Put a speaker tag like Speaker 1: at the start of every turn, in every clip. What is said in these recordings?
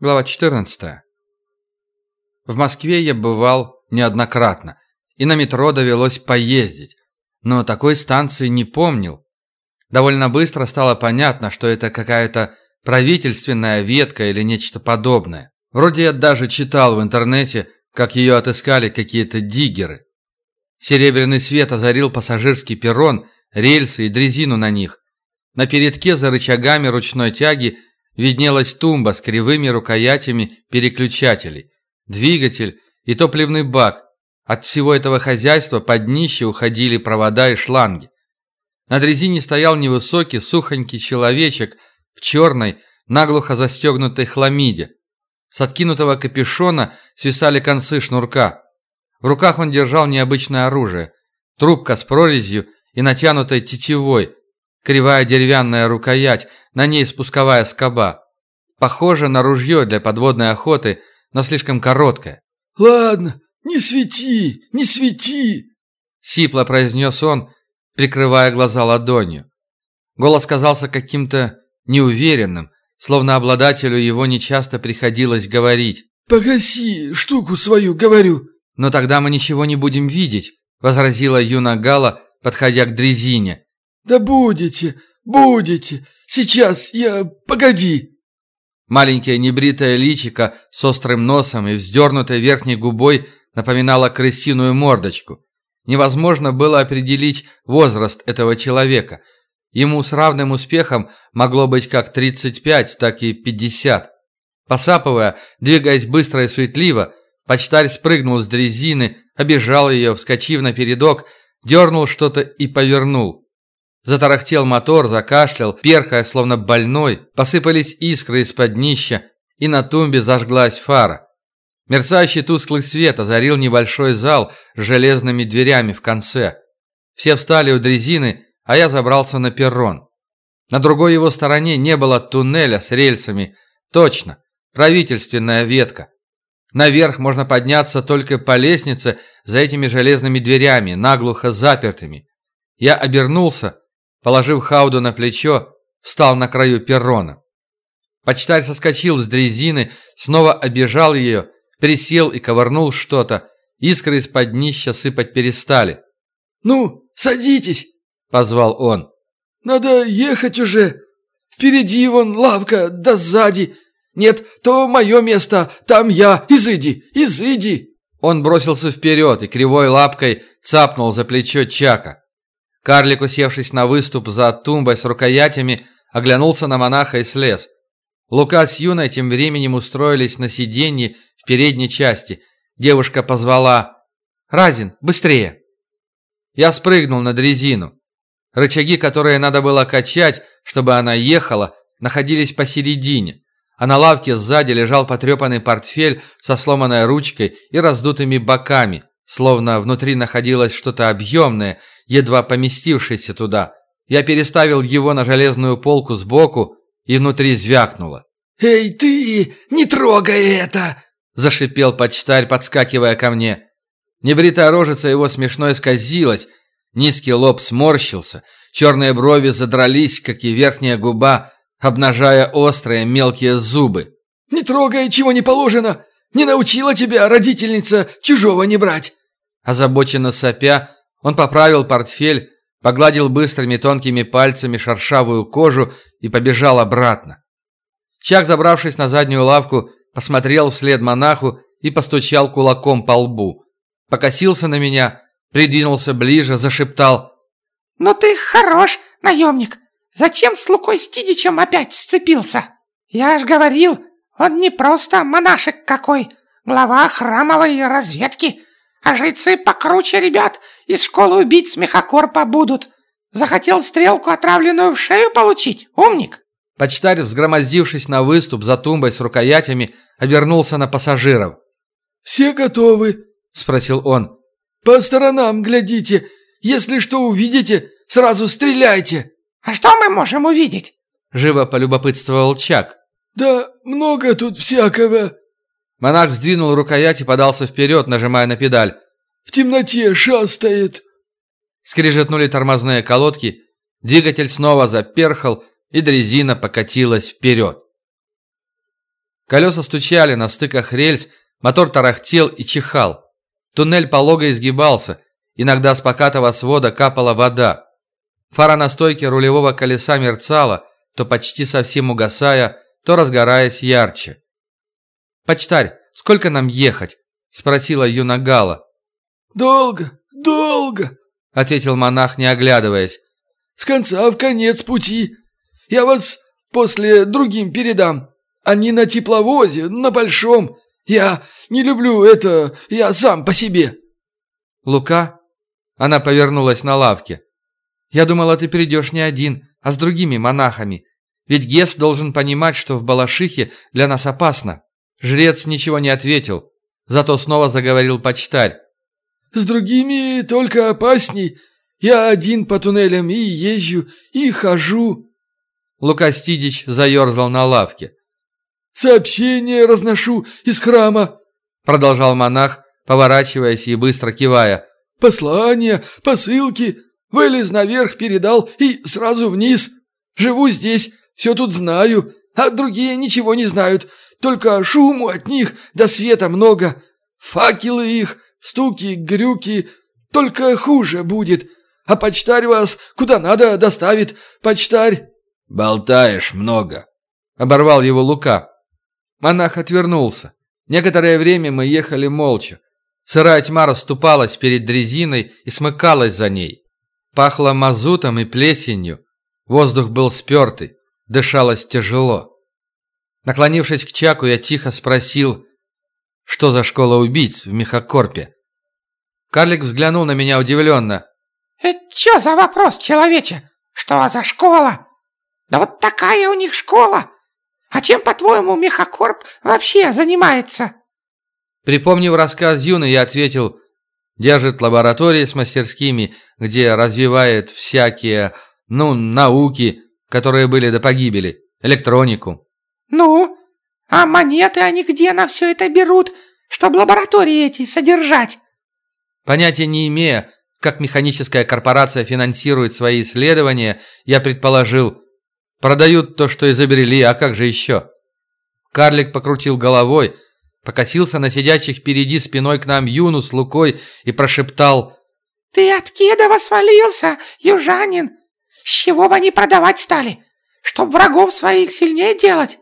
Speaker 1: Глава 14. В Москве я бывал неоднократно, и на метро довелось поездить, но такой станции не помнил. Довольно быстро стало понятно, что это какая-то правительственная ветка или нечто подобное. Вроде я даже читал в интернете, как ее отыскали какие-то диггеры. Серебряный свет озарил пассажирский перрон, рельсы и дрезину на них. На передке за рычагами ручной тяги виднелась тумба с кривыми рукоятями переключателей, двигатель и топливный бак. От всего этого хозяйства под днище уходили провода и шланги. На дрезине стоял невысокий, сухонький человечек в черной, наглухо застегнутой хламиде. С откинутого капюшона свисали концы шнурка. В руках он держал необычное оружие. Трубка с прорезью и натянутой тетивой, Кривая деревянная рукоять, на ней спусковая скоба. Похоже на ружье для подводной охоты, но слишком короткое.
Speaker 2: «Ладно, не свети, не свети!»
Speaker 1: Сипло произнес он, прикрывая глаза ладонью. Голос казался каким-то неуверенным, словно обладателю его нечасто приходилось говорить.
Speaker 2: «Погаси штуку свою, говорю!»
Speaker 1: «Но тогда мы ничего не будем видеть», — возразила Юна Гала, подходя к дрезине.
Speaker 2: «Да будете, будете! Сейчас я... Погоди!»
Speaker 1: Маленькое небритое личико с острым носом и вздернутой верхней губой напоминало крысиную мордочку. Невозможно было определить возраст этого человека. Ему с равным успехом могло быть как 35, так и 50. Посапывая, двигаясь быстро и суетливо, почтарь спрыгнул с дрезины, обежал ее, вскочив на передок, дернул что-то и повернул. Затарахтел мотор, закашлял, перхая, словно больной, посыпались искры из-под днища, и на тумбе зажглась фара. Мерцающий тусклый свет озарил небольшой зал с железными дверями в конце. Все встали у дрезины, а я забрался на перрон. На другой его стороне не было туннеля с рельсами. Точно, правительственная ветка. Наверх можно подняться только по лестнице за этими железными дверями, наглухо запертыми. Я обернулся Положив Хауду на плечо, встал на краю перрона. Почтарь соскочил с дрезины, снова обежал ее, присел и ковырнул что-то. Искры из-под днища сыпать перестали.
Speaker 2: «Ну, садитесь!»
Speaker 1: — позвал он.
Speaker 2: «Надо ехать уже. Впереди вон лавка, да сзади. Нет, то мое место, там я. Изыди, изыди!»
Speaker 1: Он бросился вперед и кривой лапкой цапнул за плечо Чака. Карлик, усевшись на выступ за тумбой с рукоятями, оглянулся на монаха и слез. Лука с Юной тем временем устроились на сиденье в передней части. Девушка позвала «Разин, быстрее!». Я спрыгнул на дрезину. Рычаги, которые надо было качать, чтобы она ехала, находились посередине, а на лавке сзади лежал потрепанный портфель со сломанной ручкой и раздутыми боками, словно внутри находилось что-то объемное – едва поместившийся туда. Я переставил его на железную полку сбоку, и внутри звякнуло.
Speaker 2: «Эй, ты! Не трогай это!»
Speaker 1: – зашипел почтарь, подскакивая ко мне. Небритая рожица его смешно исказилась, низкий лоб сморщился, черные брови задрались, как и верхняя губа, обнажая острые мелкие зубы.
Speaker 2: «Не трогай, чего не положено! Не научила тебя родительница чужого не брать!»
Speaker 1: Озабоченно сопя, он поправил портфель, погладил быстрыми тонкими пальцами шершавую кожу и побежал обратно. Чак, забравшись на заднюю лавку, посмотрел вслед монаху и постучал кулаком по лбу. Покосился на меня, придвинулся ближе, зашептал.
Speaker 3: «Ну ты хорош, наемник! Зачем с Лукой Стидичем опять сцепился? Я ж говорил, он не просто монашек какой, глава храмовой разведки, а жрецы покруче ребят из школы убить смехокорпа будут. Захотел стрелку, отравленную в шею получить, умник?»
Speaker 1: Почтарь, взгромоздившись на выступ за тумбой с рукоятями, обернулся на пассажиров.
Speaker 2: «Все готовы?» – спросил он. «По сторонам глядите. Если что увидите, сразу стреляйте».
Speaker 3: «А что мы можем увидеть?»
Speaker 1: – живо полюбопытствовал Чак.
Speaker 2: «Да много тут всякого»,
Speaker 1: Монах сдвинул рукоять и подался вперед, нажимая на педаль.
Speaker 2: «В темноте шастает!»
Speaker 1: Скрежетнули тормозные колодки, двигатель снова заперхал, и дрезина покатилась вперед. Колеса стучали на стыках рельс, мотор тарахтел и чихал. Туннель полого изгибался, иногда с покатого свода капала вода. Фара на стойке рулевого колеса мерцала, то почти совсем угасая, то разгораясь ярче. «Почтарь, сколько нам ехать?» – спросила Юна Гала.
Speaker 2: «Долго, долго!»
Speaker 1: – ответил монах, не оглядываясь.
Speaker 2: «С конца в конец пути. Я вас после другим передам. Они на тепловозе, на большом. Я не люблю это, я сам по себе».
Speaker 1: «Лука?» Она повернулась на лавке. «Я думала, ты перейдешь не один, а с другими монахами. Ведь Гес должен понимать, что в Балашихе для нас опасно». Жрец ничего не ответил, зато снова заговорил почтарь.
Speaker 2: «С другими только опасней. Я один по туннелям и езжу, и хожу».
Speaker 1: Лука Стидич заерзал на лавке.
Speaker 2: «Сообщение разношу из храма», — продолжал монах, поворачиваясь и быстро кивая. «Послания, посылки. Вылез наверх, передал и сразу вниз. Живу здесь, все тут знаю, а другие ничего не знают. Только шуму от них до света много. Факелы их, стуки, грюки. Только хуже будет. А почтарь вас куда надо доставит, почтарь».
Speaker 1: «Болтаешь много», — оборвал его Лука. Монах отвернулся. Некоторое время мы ехали молча. Сырая тьма расступалась перед дрезиной и смыкалась за ней. Пахло мазутом и плесенью. Воздух был спертый, дышалось тяжело. Наклонившись к Чаку, я тихо спросил, что за школа убийц в Мехакорпе. Карлик взглянул на меня удивленно.
Speaker 3: «Это что за вопрос, человече? Что за школа? Да вот такая у них школа. А чем, по-твоему, Мехакорп вообще занимается?»
Speaker 1: Припомнив рассказ Юны, я ответил, держит лаборатории с мастерскими, где развивает всякие, ну, науки, которые были до погибели, электронику.
Speaker 3: «Ну, а монеты они где на все это берут, чтобы лаборатории эти содержать?»
Speaker 1: Понятия не имея, как механическая корпорация финансирует свои исследования, я предположил, продают то, что изобрели, а как же еще? Карлик покрутил головой, покосился на сидящих впереди спиной к нам Юну с Лукой и прошептал
Speaker 3: «Ты от Кедова свалился, южанин! С чего бы они продавать стали? Чтоб врагов своих сильнее делать?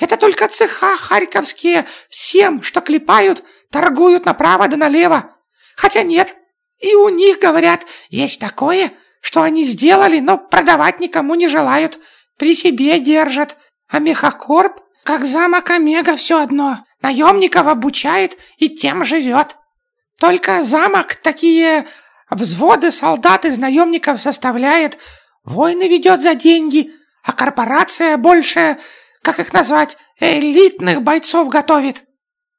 Speaker 3: Это только цеха харьковские всем, что клепают, торгуют направо да налево. Хотя нет, и у них, говорят, есть такое, что они сделали, но продавать никому не желают, при себе держат. А Мехакорп, как замок Омега, все одно, наемников обучает и тем живет. Только замок такие взводы солдат из наемников составляет, войны ведет за деньги, а корпорация больше как их назвать, элитных бойцов готовит».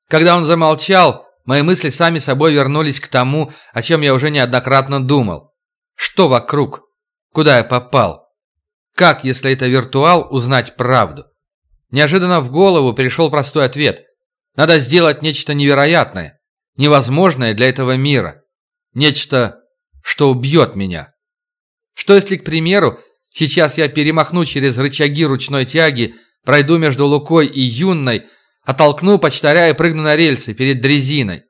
Speaker 1: Когда он замолчал, мои мысли сами собой вернулись к тому, о чем я уже неоднократно думал. Что вокруг? Куда я попал? Как, если это виртуал, узнать правду? Неожиданно в голову перешел простой ответ. Надо сделать нечто невероятное, невозможное для этого мира. Нечто, что убьет меня. Что если, к примеру, сейчас я перемахну через рычаги ручной тяги, Пройду между Лукой и Юнной, оттолкну почтаря и прыгну на рельсы перед дрезиной.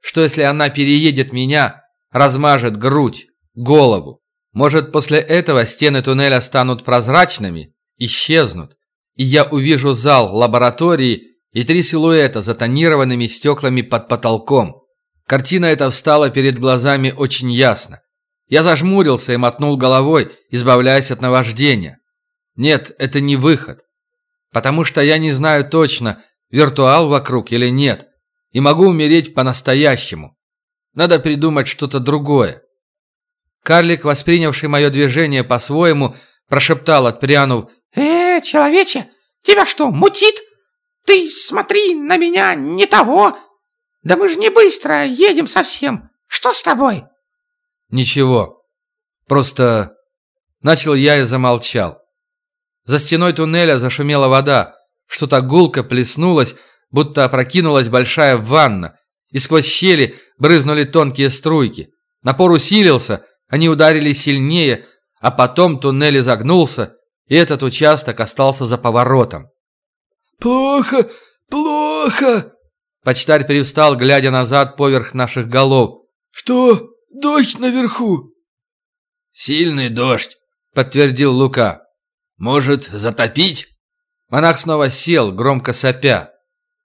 Speaker 1: Что если она переедет меня, размажет грудь, голову? Может, после этого стены туннеля станут прозрачными, исчезнут, и я увижу зал лаборатории и три силуэта за тонированными стеклами под потолком. Картина эта встала перед глазами очень ясно. Я зажмурился и мотнул головой, избавляясь от наваждения. Нет, это не выход. Потому что я не знаю точно, виртуал вокруг или нет, и могу умереть по-настоящему. Надо придумать что-то другое. Карлик, воспринявший мое движение по-своему, прошептал, отпрянув,
Speaker 3: «Э, человече, тебя что, мутит? Ты смотри на меня, не того! Да мы же не быстро едем совсем. Что с тобой?»
Speaker 1: «Ничего. Просто...» Начал я и замолчал. За стеной туннеля зашумела вода. Что-то гулко плеснулось, будто опрокинулась большая ванна. И сквозь щели брызнули тонкие струйки. Напор усилился, они ударили сильнее, а потом туннель изогнулся, и этот участок остался за поворотом.
Speaker 2: «Плохо, плохо!»
Speaker 1: Почтарь привстал, глядя назад поверх наших голов.
Speaker 2: «Что? Дождь наверху?»
Speaker 1: «Сильный дождь», — подтвердил Лука. «Может, затопить?» Монах снова сел, громко сопя.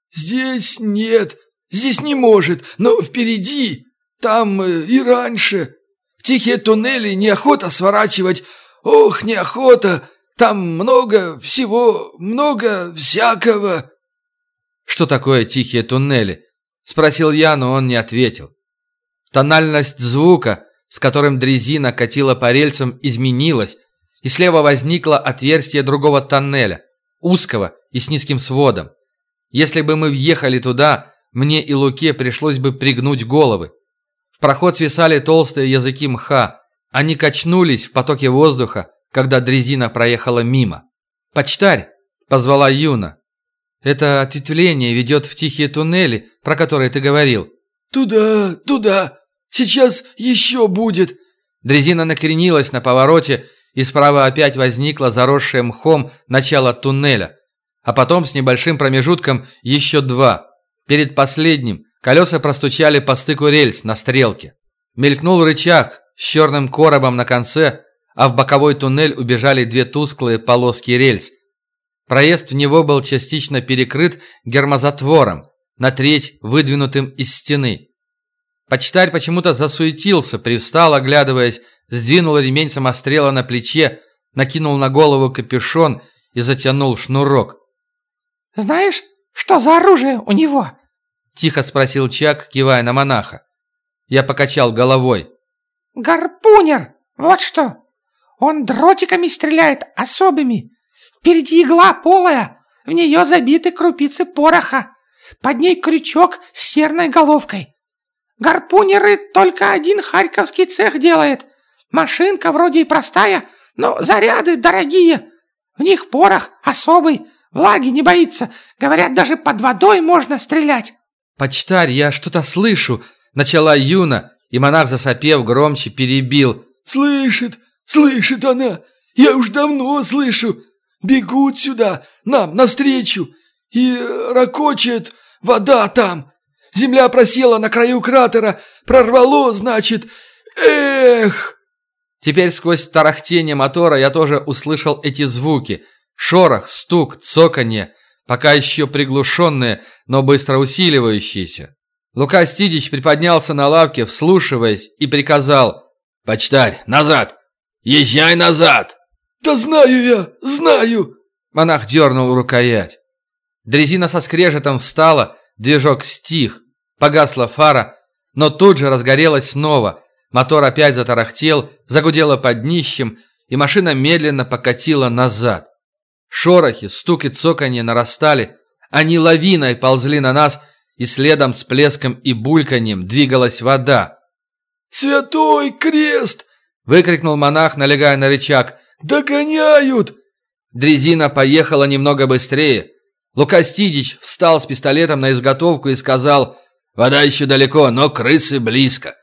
Speaker 2: «Здесь нет, здесь не может, но впереди, там э, и раньше. В тихие туннели неохота сворачивать, ох, неохота, там много всего, много всякого».
Speaker 1: «Что такое тихие туннели?» — спросил я, но он не ответил. Тональность звука, с которым дрезина катила по рельсам, изменилась, и слева возникло отверстие другого тоннеля, узкого и с низким сводом. Если бы мы въехали туда, мне и Луке пришлось бы пригнуть головы. В проход свисали толстые языки мха. Они качнулись в потоке воздуха, когда дрезина проехала мимо. «Почтарь!» – позвала Юна. Это ответвление ведет в тихие туннели, про которые ты говорил».
Speaker 2: «Туда, туда! Сейчас еще будет!»
Speaker 1: Дрезина накренилась на повороте, и справа опять возникло заросшее мхом начало туннеля. А потом с небольшим промежутком еще два. Перед последним колеса простучали по стыку рельс на стрелке. Мелькнул рычаг с черным коробом на конце, а в боковой туннель убежали две тусклые полоски рельс, Проезд в него был частично перекрыт гермозатвором, на треть выдвинутым из стены. Почтарь почему-то засуетился, привстал, оглядываясь, сдвинул ремень самострела на плече, накинул на голову капюшон и затянул шнурок.
Speaker 3: «Знаешь, что за оружие у него?»
Speaker 1: Тихо спросил Чак, кивая на монаха. Я покачал головой.
Speaker 3: «Гарпунер! Вот что! Он дротиками стреляет особыми, Впереди игла полая, в нее забиты крупицы пороха. Под ней крючок с серной головкой. Гарпунеры только один харьковский цех делает. Машинка вроде и простая, но заряды дорогие. В них порох особый, влаги не боится. Говорят, даже под водой можно стрелять.
Speaker 1: «Почтарь, я что-то слышу!» Начала Юна, и монах, засопев, громче перебил.
Speaker 2: «Слышит, слышит она! Я уж давно слышу! Бегут сюда, нам, навстречу. И ракочет вода там. Земля просела на краю кратера, прорвало, значит. Эх!»
Speaker 1: Теперь сквозь тарахтение мотора я тоже услышал эти звуки. Шорох, стук, цоканье, пока еще приглушенные, но быстро усиливающиеся. Лука Стидич приподнялся на лавке, вслушиваясь, и приказал «Почтарь, назад! Езжай назад!»
Speaker 2: «Да знаю я, знаю!»
Speaker 1: Монах дернул рукоять. Дрезина со скрежетом встала, движок стих, погасла фара, но тут же разгорелась снова. Мотор опять затарахтел, загудело под днищем, и машина медленно покатила назад. Шорохи, стук и цоканье нарастали, они лавиной ползли на нас, и следом с плеском и бульканьем двигалась вода.
Speaker 2: «Святой крест!»
Speaker 1: – выкрикнул монах, налегая на рычаг –
Speaker 2: «Догоняют!»
Speaker 1: Дрезина поехала немного быстрее. Лука Стидич встал с пистолетом на изготовку и сказал «Вода еще далеко, но крысы близко».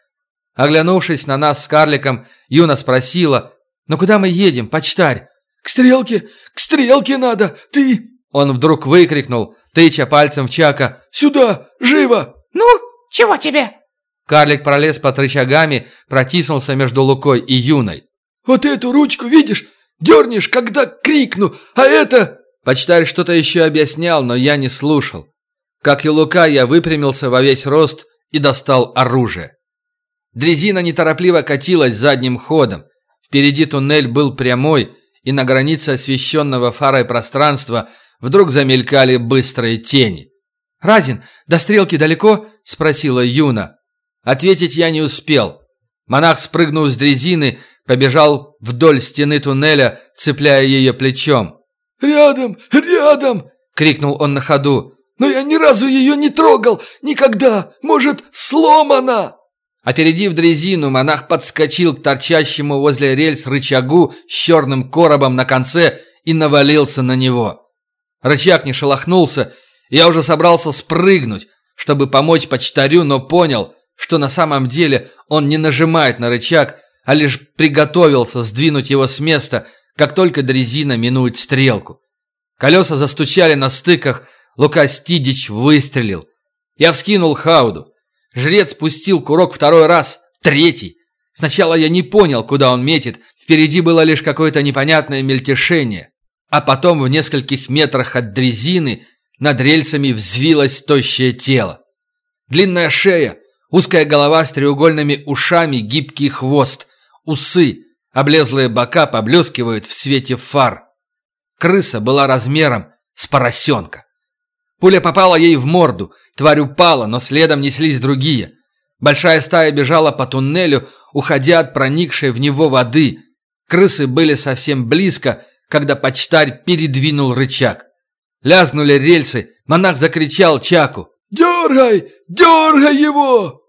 Speaker 1: Оглянувшись на нас с карликом, Юна спросила «Ну куда мы едем, почтарь?»
Speaker 2: «К стрелке! К стрелке надо! Ты...»
Speaker 1: Он вдруг выкрикнул, тыча пальцем в Чака
Speaker 2: «Сюда! Живо!»
Speaker 3: «Ну, чего тебе?»
Speaker 1: Карлик пролез под рычагами, протиснулся между Лукой и Юной.
Speaker 2: Вот эту ручку, видишь, дернешь, когда крикну, а это...»
Speaker 1: Почтарь что-то еще объяснял, но я не слушал. Как и Лука, я выпрямился во весь рост и достал оружие. Дрезина неторопливо катилась задним ходом. Впереди туннель был прямой, и на границе освещенного фарой пространства вдруг замелькали быстрые тени. «Разин, до стрелки далеко?» – спросила Юна. Ответить я не успел. Монах спрыгнул с дрезины, побежал вдоль стены туннеля, цепляя ее плечом.
Speaker 2: «Рядом! Рядом!» — крикнул он на ходу. «Но я ни разу ее не трогал! Никогда! Может, сломана!»
Speaker 1: Опередив дрезину, монах подскочил к торчащему возле рельс рычагу с черным коробом на конце и навалился на него. Рычаг не шелохнулся, я уже собрался спрыгнуть, чтобы помочь почтарю, но понял, что на самом деле он не нажимает на рычаг, а лишь приготовился сдвинуть его с места, как только дрезина минует стрелку. Колеса застучали на стыках, Лука Стидич выстрелил. Я вскинул хауду. Жрец спустил курок второй раз, третий. Сначала я не понял, куда он метит. Впереди было лишь какое-то непонятное мельтешение. А потом в нескольких метрах от дрезины над рельсами взвилось тощее тело. Длинная шея, узкая голова с треугольными ушами, гибкий хвост, усы, облезлые бока поблескивают в свете фар. Крыса была размером с поросенка. Пуля попала ей в морду, тварь упала, но следом неслись другие. Большая стая бежала по туннелю, уходя от проникшей в него воды. Крысы были совсем близко, когда почтарь передвинул рычаг. Лязнули рельсы, монах закричал Чаку.
Speaker 2: «Дергай! Дергай его!»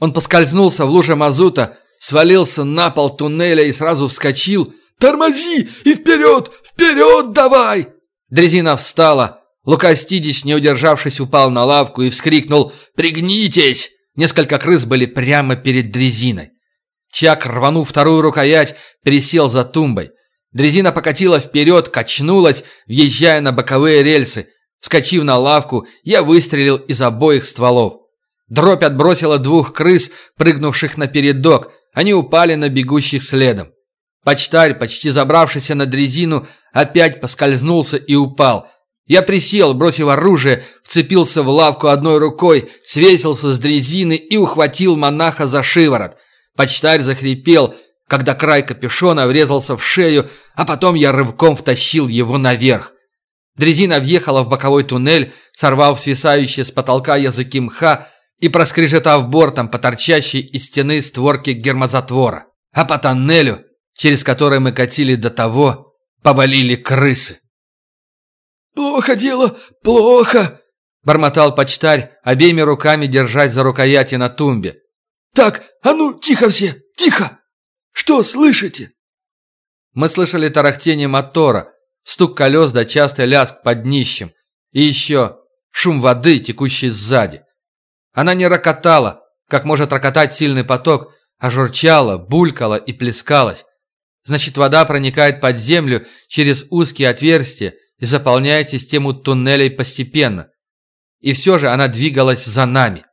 Speaker 1: Он поскользнулся в луже мазута, свалился на пол туннеля и сразу вскочил.
Speaker 2: «Тормози и вперед! Вперед давай!»
Speaker 1: Дрезина встала. Лука Стидич, не удержавшись, упал на лавку и вскрикнул «Пригнитесь!» Несколько крыс были прямо перед дрезиной. Чак, рванув вторую рукоять, пересел за тумбой. Дрезина покатила вперед, качнулась, въезжая на боковые рельсы. Скочив на лавку, я выстрелил из обоих стволов. Дробь отбросила двух крыс, прыгнувших на передок. Они упали на бегущих следом. Почтарь, почти забравшийся на дрезину, опять поскользнулся и упал. Я присел, бросив оружие, вцепился в лавку одной рукой, свесился с дрезины и ухватил монаха за шиворот. Почтарь захрипел, когда край капюшона врезался в шею, а потом я рывком втащил его наверх. Дрезина въехала в боковой туннель, сорвав свисающие с потолка языки мха и проскрежетав бортом по торчащей из стены створки гермозатвора. А по тоннелю, через который мы катили до того, повалили крысы.
Speaker 2: «Плохо дело, плохо!» – бормотал почтарь, обеими руками держась за рукояти на тумбе. «Так, а ну, тихо все, тихо! Что слышите?»
Speaker 1: Мы слышали тарахтение мотора, стук колес да частый лязг под днищем. И еще шум воды, текущей сзади. Она не рокотала, как может рокотать сильный поток, а журчала, булькала и плескалась. Значит, вода проникает под землю через узкие отверстия и заполняет систему туннелей постепенно. И все же она двигалась за нами.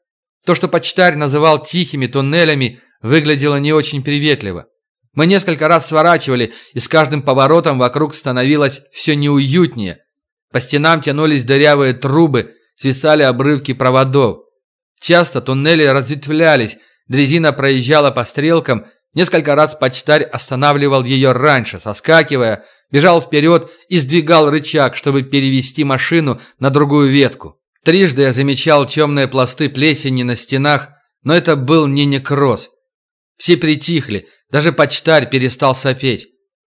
Speaker 1: То, что почтарь называл тихими туннелями, выглядело не очень приветливо. Мы несколько раз сворачивали, и с каждым поворотом вокруг становилось все неуютнее. По стенам тянулись дырявые трубы, свисали обрывки проводов. Часто туннели разветвлялись, дрезина проезжала по стрелкам, несколько раз почтарь останавливал ее раньше, соскакивая, бежал вперед и сдвигал рычаг, чтобы перевести машину на другую ветку. Трижды я замечал темные пласты плесени на стенах, но это был не некроз. Все притихли, даже почтарь перестал сопеть.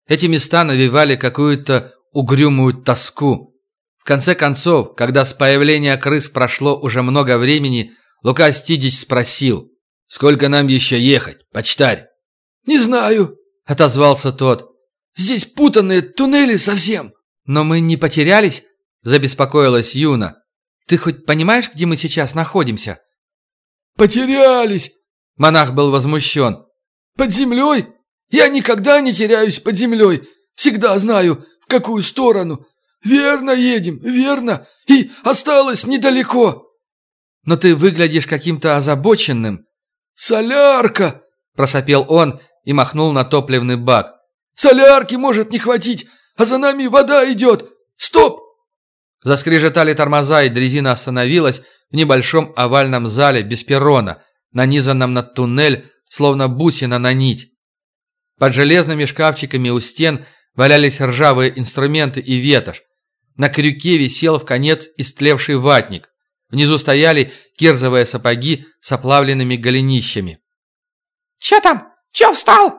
Speaker 1: Эти места навевали какую-то угрюмую тоску. В конце концов, когда с появления крыс прошло уже много времени, Лука Стидич спросил, «Сколько нам еще ехать, почтарь?»
Speaker 2: «Не знаю», — отозвался тот. «Здесь путанные туннели совсем».
Speaker 1: «Но мы не потерялись?» — забеспокоилась Юна. «Ты хоть понимаешь, где мы сейчас находимся?»
Speaker 2: «Потерялись!»
Speaker 1: Монах был возмущен.
Speaker 2: «Под землей? Я никогда не теряюсь под землей. Всегда знаю, в какую сторону. Верно едем, верно. И осталось недалеко».
Speaker 1: «Но ты выглядишь каким-то озабоченным».
Speaker 2: «Солярка!» – просопел он и махнул на топливный бак. «Солярки может не хватить, а за нами вода идет. Стоп!»
Speaker 1: Заскрежетали тормоза, и дрезина остановилась в небольшом овальном зале без перрона, нанизанном на туннель, словно бусина на нить. Под железными шкафчиками у стен валялись ржавые инструменты и ветошь. На крюке висел в конец истлевший ватник. Внизу стояли кирзовые сапоги с оплавленными голенищами.
Speaker 3: «Че там? Че встал?»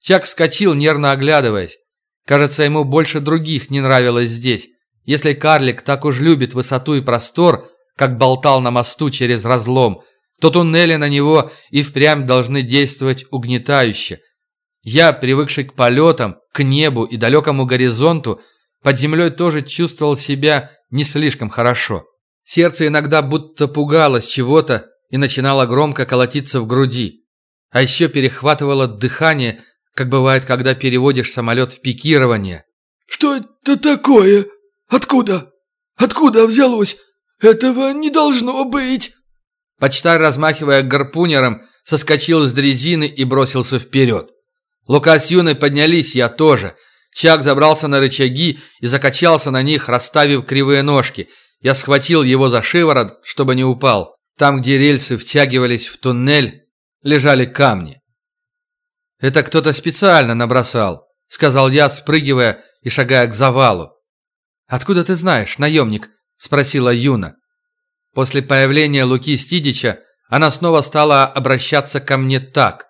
Speaker 1: Чак вскочил, нервно оглядываясь. Кажется, ему больше других не нравилось здесь. Если карлик так уж любит высоту и простор, как болтал на мосту через разлом, то туннели на него и впрямь должны действовать угнетающе. Я, привыкший к полетам, к небу и далекому горизонту, под землей тоже чувствовал себя не слишком хорошо. Сердце иногда будто пугалось чего-то и начинало громко колотиться в груди. А еще перехватывало дыхание, как бывает, когда переводишь самолет в пикирование.
Speaker 2: «Что это такое?» «Откуда? Откуда взялось? Этого не должно быть!»
Speaker 1: Почтарь, размахивая гарпунером, соскочил с дрезины и бросился вперед. Лука с Юной поднялись, я тоже. Чак забрался на рычаги и закачался на них, расставив кривые ножки. Я схватил его за шиворот, чтобы не упал. Там, где рельсы втягивались в туннель, лежали камни. «Это кто-то специально набросал», — сказал я, спрыгивая и шагая к завалу. «Откуда ты знаешь, наемник?» — спросила Юна. После появления Луки Стидича она снова стала обращаться ко мне так.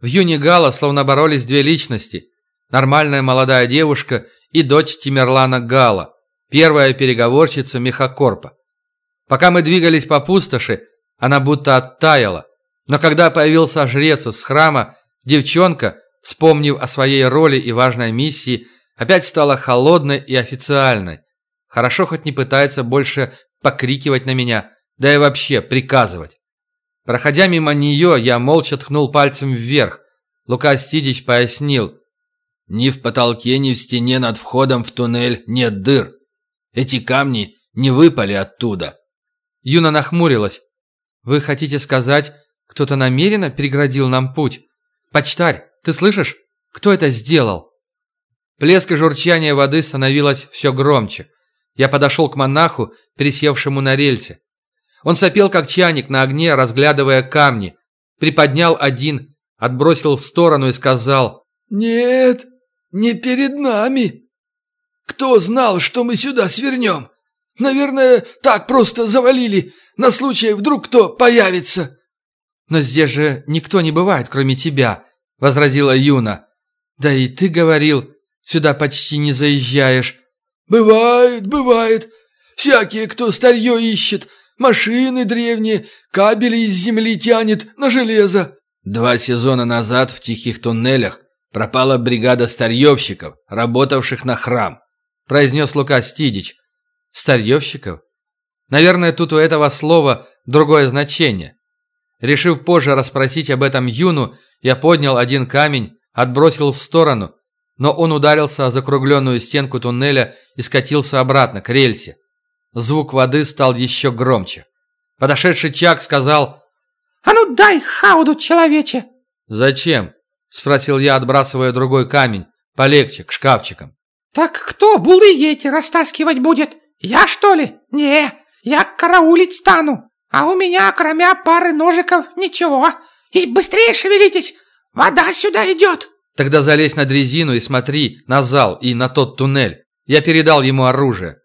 Speaker 1: В Юне Гала словно боролись две личности. Нормальная молодая девушка и дочь Тимерлана Гала, первая переговорщица Мехакорпа. Пока мы двигались по пустоши, она будто оттаяла. Но когда появился жрец из храма, девчонка, вспомнив о своей роли и важной миссии, опять стала холодной и официальной. Хорошо хоть не пытается больше покрикивать на меня, да и вообще приказывать. Проходя мимо нее, я молча ткнул пальцем вверх. Лука Стидич пояснил. «Ни в потолке, ни в стене над входом в туннель нет дыр. Эти камни не выпали оттуда». Юна нахмурилась. «Вы хотите сказать, кто-то намеренно переградил нам путь? Почтарь, ты слышишь? Кто это сделал?» Плеск и журчание воды становилось все громче. Я подошел к монаху, присевшему на рельсе. Он сопел, как чайник на огне, разглядывая камни. Приподнял один, отбросил в сторону и сказал
Speaker 2: «Нет, не перед нами. Кто знал, что мы сюда свернем? Наверное, так просто завалили, на случай вдруг кто появится».
Speaker 1: «Но здесь же никто не бывает, кроме тебя», — возразила Юна. «Да и ты говорил, сюда почти не заезжаешь».
Speaker 2: «Бывает, бывает. Всякие, кто старье ищет, Машины древние, кабели из земли тянет на железо».
Speaker 4: Два сезона назад в тихих туннелях пропала бригада старьевщиков, работавших на храм,
Speaker 1: произнес Лука Стидич. Старьевщиков? Наверное, тут у этого слова другое значение. Решив позже расспросить об этом Юну, я поднял один камень, отбросил в сторону, но он ударился о закругленную стенку туннеля и скатился обратно к рельсе. Звук воды стал еще громче. Подошедший Чак сказал
Speaker 3: «А ну дай хауду, человече!»
Speaker 1: «Зачем?» – спросил я, отбрасывая другой камень, полегче, к шкафчикам.
Speaker 3: «Так кто булыги эти растаскивать будет? Я, что ли? Не, я караулить стану. А у меня, кроме пары ножиков, ничего. И быстрее шевелитесь, вода сюда идет!»
Speaker 1: «Тогда залезь на дрезину и смотри на зал и на тот туннель. Я передал ему оружие.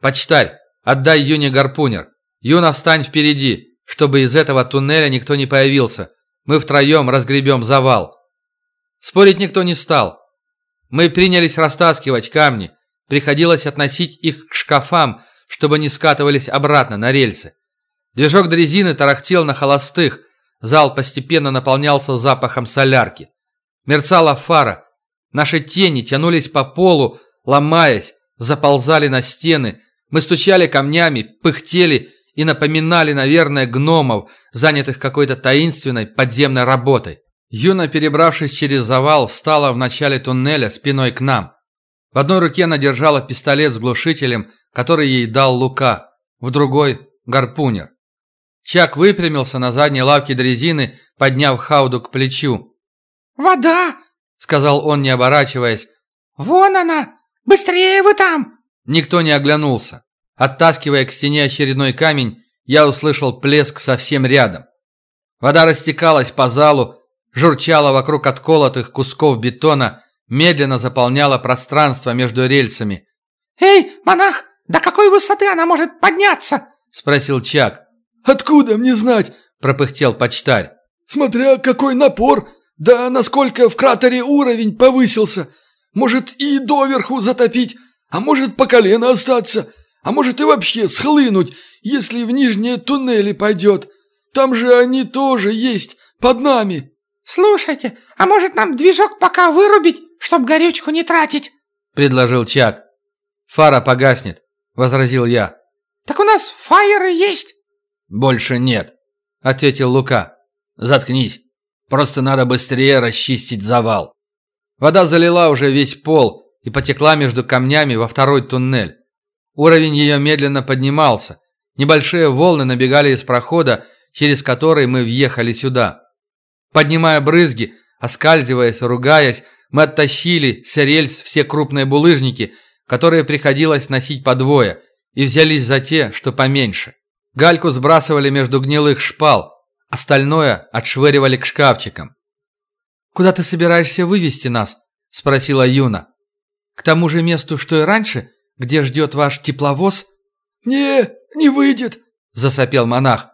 Speaker 1: «Почтарь, отдай Юне гарпунер. Юна, встань впереди, чтобы из этого туннеля никто не появился. Мы втроем разгребем завал». Спорить никто не стал. Мы принялись растаскивать камни. Приходилось относить их к шкафам, чтобы не скатывались обратно на рельсы. Движок дрезины тарахтел на холостых. Зал постепенно наполнялся запахом солярки. Мерцала фара. Наши тени тянулись по полу, ломаясь, заползали на стены, мы стучали камнями, пыхтели и напоминали, наверное, гномов, занятых какой-то таинственной подземной работой. Юна, перебравшись через завал, встала в начале туннеля спиной к нам. В одной руке она держала пистолет с глушителем, который ей дал Лука, в другой – гарпунер. Чак выпрямился на задней лавке дрезины, подняв хауду к плечу.
Speaker 3: «Вода!»
Speaker 1: – сказал он, не оборачиваясь.
Speaker 3: «Вон она! Быстрее вы там!»
Speaker 1: Никто не оглянулся. Оттаскивая к стене очередной камень, я услышал плеск совсем рядом. Вода растекалась по залу, журчала вокруг отколотых кусков бетона, медленно заполняла пространство между рельсами.
Speaker 3: «Эй, монах, до какой высоты она может подняться?»
Speaker 1: – спросил Чак.
Speaker 2: «Откуда мне знать?»
Speaker 1: – пропыхтел почтарь.
Speaker 2: «Смотря какой напор, да насколько в кратере уровень повысился. Может и доверху затопить, а может по колено остаться, а может и вообще схлынуть, если в нижние туннели пойдет. Там же они тоже есть, под нами.
Speaker 3: Слушайте, а может нам движок пока вырубить, чтоб горючку не тратить?
Speaker 1: Предложил Чак. Фара погаснет, возразил я.
Speaker 3: Так у нас фаеры есть.
Speaker 4: Больше нет, ответил Лука. Заткнись. Просто надо быстрее расчистить завал.
Speaker 1: Вода залила уже весь пол, и потекла между камнями во второй туннель. Уровень ее медленно поднимался. Небольшие волны набегали из прохода, через который мы въехали сюда. Поднимая брызги, оскальзываясь, ругаясь, мы оттащили с рельс все крупные булыжники, которые приходилось носить по двое, и взялись за те, что поменьше. Гальку сбрасывали между гнилых шпал, остальное отшвыривали к шкафчикам. «Куда ты собираешься вывести нас?» – спросила Юна. «К тому же месту, что и раньше, где ждет ваш тепловоз?»
Speaker 2: «Не, не выйдет», – засопел монах.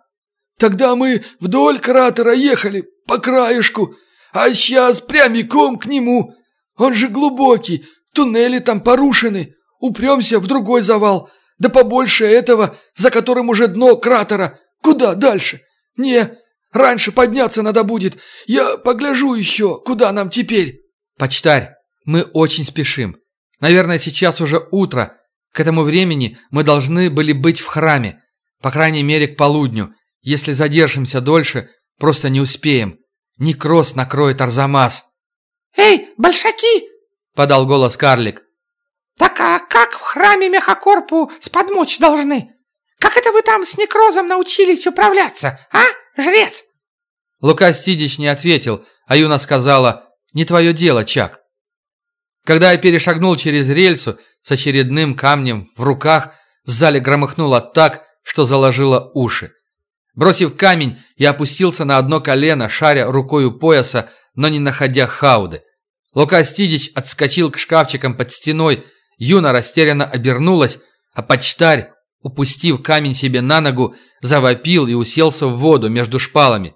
Speaker 2: «Тогда мы вдоль кратера ехали, по краешку, а сейчас прямиком к нему. Он же глубокий, туннели там порушены. Упремся в другой завал, да побольше этого, за которым уже дно кратера. Куда дальше? Не, раньше подняться надо будет. Я погляжу еще, куда нам теперь.
Speaker 1: Почтарь, мы очень спешим. Наверное, сейчас уже утро. К этому времени мы должны были быть в храме. По крайней мере, к полудню. Если задержимся дольше, просто не успеем. Некроз накроет Арзамас.
Speaker 3: «Эй, большаки!» — подал голос карлик. «Так а как в храме Мехакорпу сподмочь должны? Как это вы там с некрозом научились управляться, а, жрец?»
Speaker 1: Лука Стидич не ответил, а Юна сказала «Не твое дело, Чак». Когда я перешагнул через рельсу с очередным камнем в руках, в зале громыхнуло так, что заложило уши. Бросив камень, я опустился на одно колено, шаря рукой у пояса, но не находя хауды. Лука Стидич отскочил к шкафчикам под стеной, Юна растерянно обернулась, а почтарь, упустив камень себе на ногу, завопил и уселся в воду между шпалами.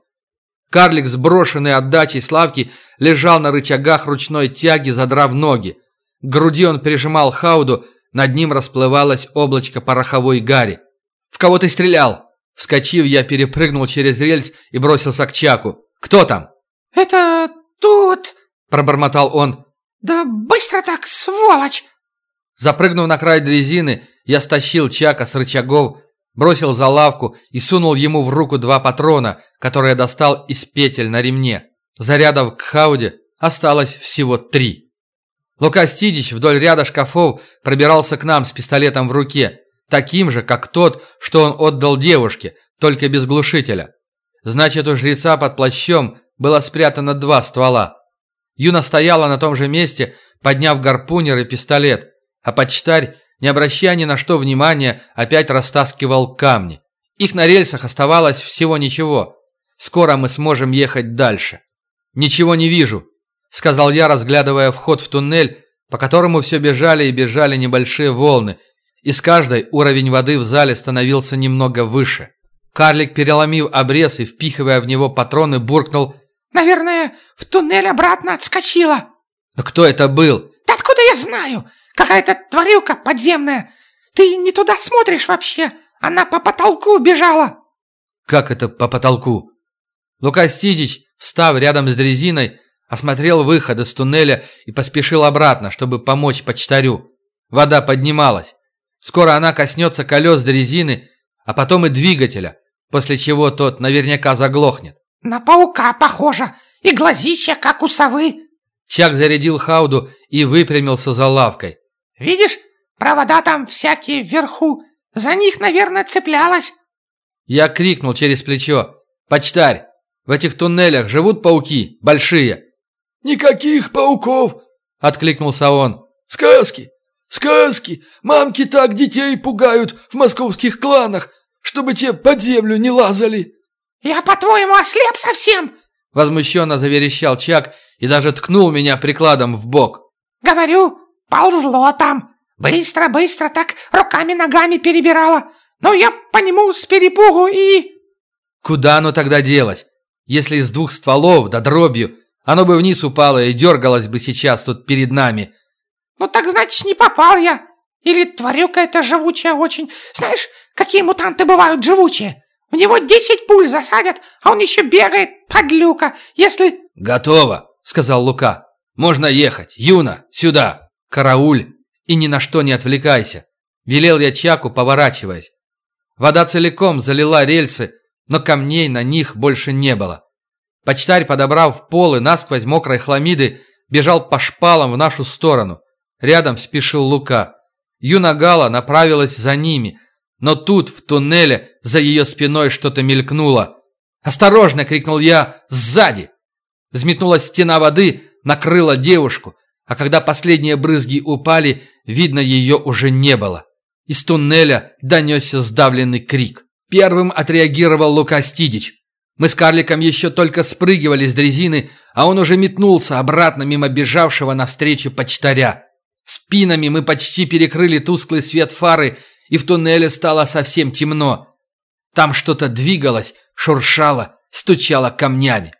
Speaker 1: Карлик, сброшенный отдачей Славки, лежал на рычагах ручной тяги, задрав ноги. К груди он прижимал хауду, над ним расплывалось облачко пороховой гари. «В кого ты стрелял?» Вскочив, я перепрыгнул через рельс и бросился к Чаку. «Кто там?»
Speaker 3: «Это тут...»
Speaker 1: – пробормотал он.
Speaker 3: «Да быстро так, сволочь!»
Speaker 1: Запрыгнув на край дрезины, я стащил Чака с рычагов, бросил за лавку и сунул ему в руку два патрона, которые достал из петель на ремне. Зарядов к хауде осталось всего три. Лука Стидич вдоль ряда шкафов пробирался к нам с пистолетом в руке таким же, как тот, что он отдал девушке, только без глушителя. Значит, у жреца под плащом было спрятано два ствола. Юна стояла на том же месте, подняв гарпунер и пистолет, а почтарь, не обращая ни на что внимания, опять растаскивал камни. Их на рельсах оставалось всего ничего. Скоро мы сможем ехать дальше. «Ничего не вижу», — сказал я, разглядывая вход в туннель, по которому все бежали и бежали небольшие волны, и с каждой уровень воды в зале становился немного выше. Карлик, переломив обрез и впихивая в него патроны, буркнул
Speaker 3: «Наверное, в туннель обратно отскочила».
Speaker 1: «Но кто это был?»
Speaker 3: «Да откуда я знаю? Какая-то тварюка подземная. Ты не туда смотришь вообще. Она по потолку бежала».
Speaker 1: «Как это по потолку?» Лука Стидич, встав рядом с дрезиной, осмотрел выход из туннеля и поспешил обратно, чтобы помочь почтарю. Вода поднималась. Скоро она коснется колес дрезины, а потом и двигателя, после чего тот наверняка заглохнет.
Speaker 3: «На паука похоже, и глазища, как у совы».
Speaker 1: Чак зарядил хауду и выпрямился за лавкой.
Speaker 3: «Видишь, провода там всякие вверху. За них, наверное, цеплялась».
Speaker 1: Я крикнул через плечо. «Почтарь, в этих туннелях живут пауки, большие».
Speaker 2: «Никаких пауков!»
Speaker 1: — откликнулся он.
Speaker 2: «Сказки! Сказки! Мамки так детей пугают в московских кланах, чтобы те под землю не лазали!»
Speaker 3: «Я, по-твоему, ослеп совсем?»
Speaker 1: Возмущенно заверещал Чак и даже ткнул меня прикладом в бок.
Speaker 3: «Говорю, ползло там. Быстро-быстро так руками-ногами перебирала. Но я по нему с перепугу и...»
Speaker 1: «Куда оно тогда делось? Если из двух стволов да дробью, оно бы вниз упало и дергалось бы сейчас тут перед нами».
Speaker 3: «Ну так значит, не попал я. Или тварюка эта живучая очень. Знаешь, какие мутанты бывают живучие? В него десять пуль засадят, а он еще бегает, подлюка, если...»
Speaker 1: «Готово», — сказал Лука. «Можно ехать. Юна, сюда. Карауль. И ни на что не отвлекайся». Велел я Чаку, поворачиваясь. Вода целиком залила рельсы, но камней на них больше не было. Почтарь, подобрав полы насквозь мокрой хламиды, бежал по шпалам в нашу сторону. Рядом спешил Лука. Юна Гала направилась за ними, Но тут, в туннеле, за ее спиной что-то мелькнуло. «Осторожно!» — крикнул я. «Сзади!» Взметнулась стена воды, накрыла девушку, а когда последние брызги упали, видно, ее уже не было. Из туннеля донесся сдавленный крик. Первым отреагировал Лука Стидич. Мы с карликом еще только спрыгивали с дрезины, а он уже метнулся обратно мимо бежавшего навстречу почтаря. Спинами мы почти перекрыли тусклый свет фары, и в туннеле стало совсем темно. Там что-то двигалось, шуршало, стучало камнями.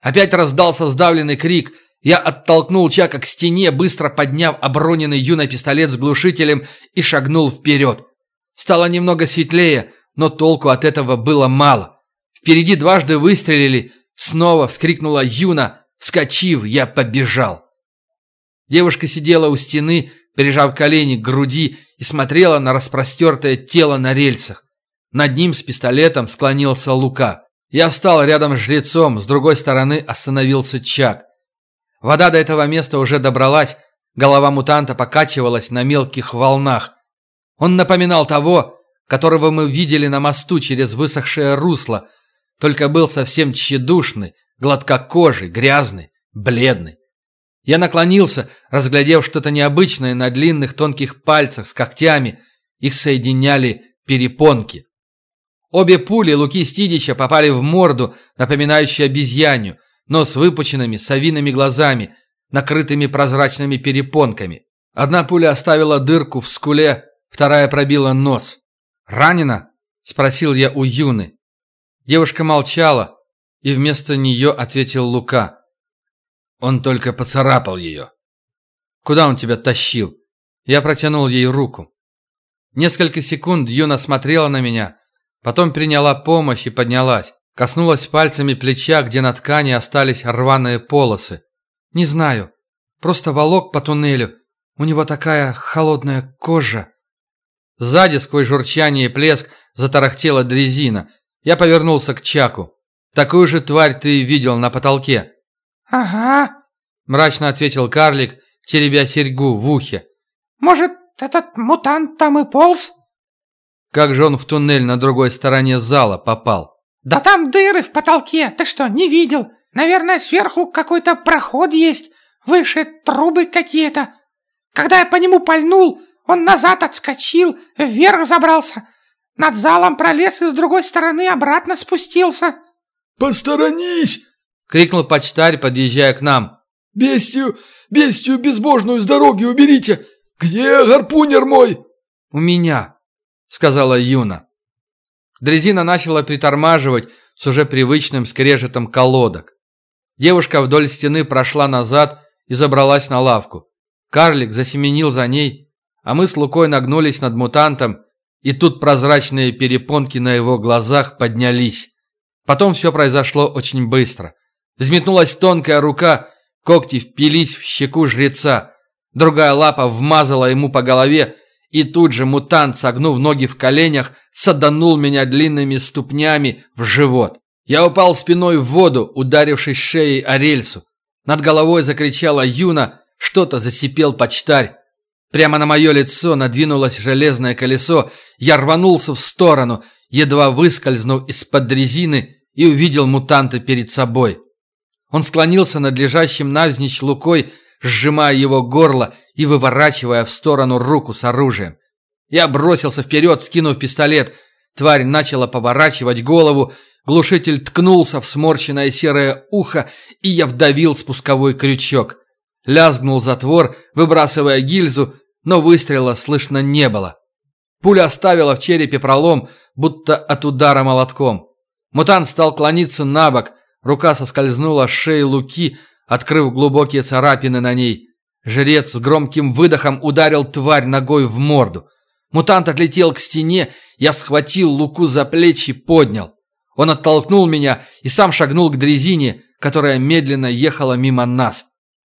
Speaker 1: Опять раздался сдавленный крик. Я оттолкнул Чака к стене, быстро подняв оброненный юный пистолет с глушителем и шагнул вперед. Стало немного светлее, но толку от этого было мало. Впереди дважды выстрелили. Снова вскрикнула Юна. Скочив, я побежал. Девушка сидела у стены, прижав колени к груди и смотрела на распростертое тело на рельсах. Над ним с пистолетом склонился Лука. Я встал рядом с жрецом, с другой стороны остановился Чак. Вода до этого места уже добралась, голова мутанта покачивалась на мелких волнах. Он напоминал того, которого мы видели на мосту через высохшее русло, только был совсем тщедушный, гладкокожий, грязный, бледный. Я наклонился, разглядев что-то необычное на длинных тонких пальцах с когтями. Их соединяли перепонки. Обе пули Луки Стидича попали в морду, напоминающую обезьянью, но с выпученными совиными глазами, накрытыми прозрачными перепонками. Одна пуля оставила дырку в скуле, вторая пробила нос. «Ранена?» – спросил я у Юны. Девушка молчала, и вместо нее ответил Лука. Он только поцарапал ее. «Куда он тебя тащил?» Я протянул ей руку. Несколько секунд Юна смотрела на меня, потом приняла помощь и поднялась. Коснулась пальцами плеча, где на ткани остались рваные полосы. «Не знаю. Просто волок по туннелю. У него такая холодная кожа». Сзади, сквозь журчание и плеск, затарахтела дрезина. Я повернулся к Чаку. «Такую же тварь ты видел на потолке».
Speaker 3: «Ага», – мрачно ответил карлик, теребя серьгу в ухе. «Может, этот мутант там и полз?»
Speaker 1: Как же он в туннель на другой стороне зала попал?
Speaker 3: «Да там дыры в потолке, ты что, не видел? Наверное, сверху какой-то проход есть, выше трубы какие-то. Когда я по нему пальнул, он назад отскочил, вверх забрался, над залом пролез и с другой стороны обратно спустился».
Speaker 2: «Посторонись!»
Speaker 1: — крикнул почтарь, подъезжая к нам.
Speaker 2: «Бестию, бестию безбожную с дороги уберите! Где гарпунер мой?»
Speaker 1: «У меня», — сказала Юна. Дрезина начала притормаживать с уже привычным скрежетом колодок. Девушка вдоль стены прошла назад и забралась на лавку. Карлик засеменил за ней, а мы с Лукой нагнулись над мутантом, и тут прозрачные перепонки на его глазах поднялись. Потом все произошло очень быстро. Взметнулась тонкая рука, когти впились в щеку жреца. Другая лапа вмазала ему по голове, и тут же мутант, согнув ноги в коленях, саданул меня длинными ступнями в живот. Я упал спиной в воду, ударившись шеей о рельсу. Над головой закричала Юна, что-то засипел почтарь. Прямо на мое лицо надвинулось железное колесо, я рванулся в сторону, едва выскользнув из-под дрезины и увидел мутанта перед собой. Он склонился над лежащим навзничь лукой, сжимая его горло и выворачивая в сторону руку с оружием. Я бросился вперед, скинув пистолет. Тварь начала поворачивать голову, глушитель ткнулся в сморщенное серое ухо, и я вдавил спусковой крючок. Лязгнул затвор, выбрасывая гильзу, но выстрела слышно не было. Пуля оставила в черепе пролом, будто от удара молотком. Мутант стал клониться на бок, рука соскользнула с шеи Луки, открыв глубокие царапины на ней. Жрец с громким выдохом ударил тварь ногой в морду. Мутант отлетел к стене, я схватил Луку за плечи поднял. Он оттолкнул меня и сам шагнул к дрезине, которая медленно ехала мимо нас.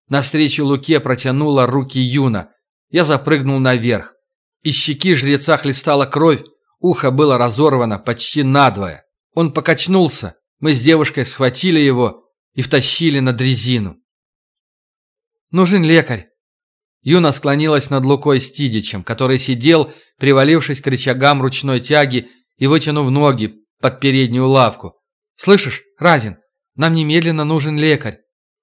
Speaker 1: Навстречу Луке протянула руки Юна. Я запрыгнул наверх. Из щеки жреца хлестала кровь, ухо было разорвано почти надвое. Он покачнулся, мы с девушкой схватили его и втащили на дрезину. «Нужен лекарь». Юна склонилась над Лукой Стидичем, который сидел, привалившись к рычагам ручной тяги и вытянув ноги под переднюю лавку. «Слышишь, Разин, нам немедленно нужен лекарь».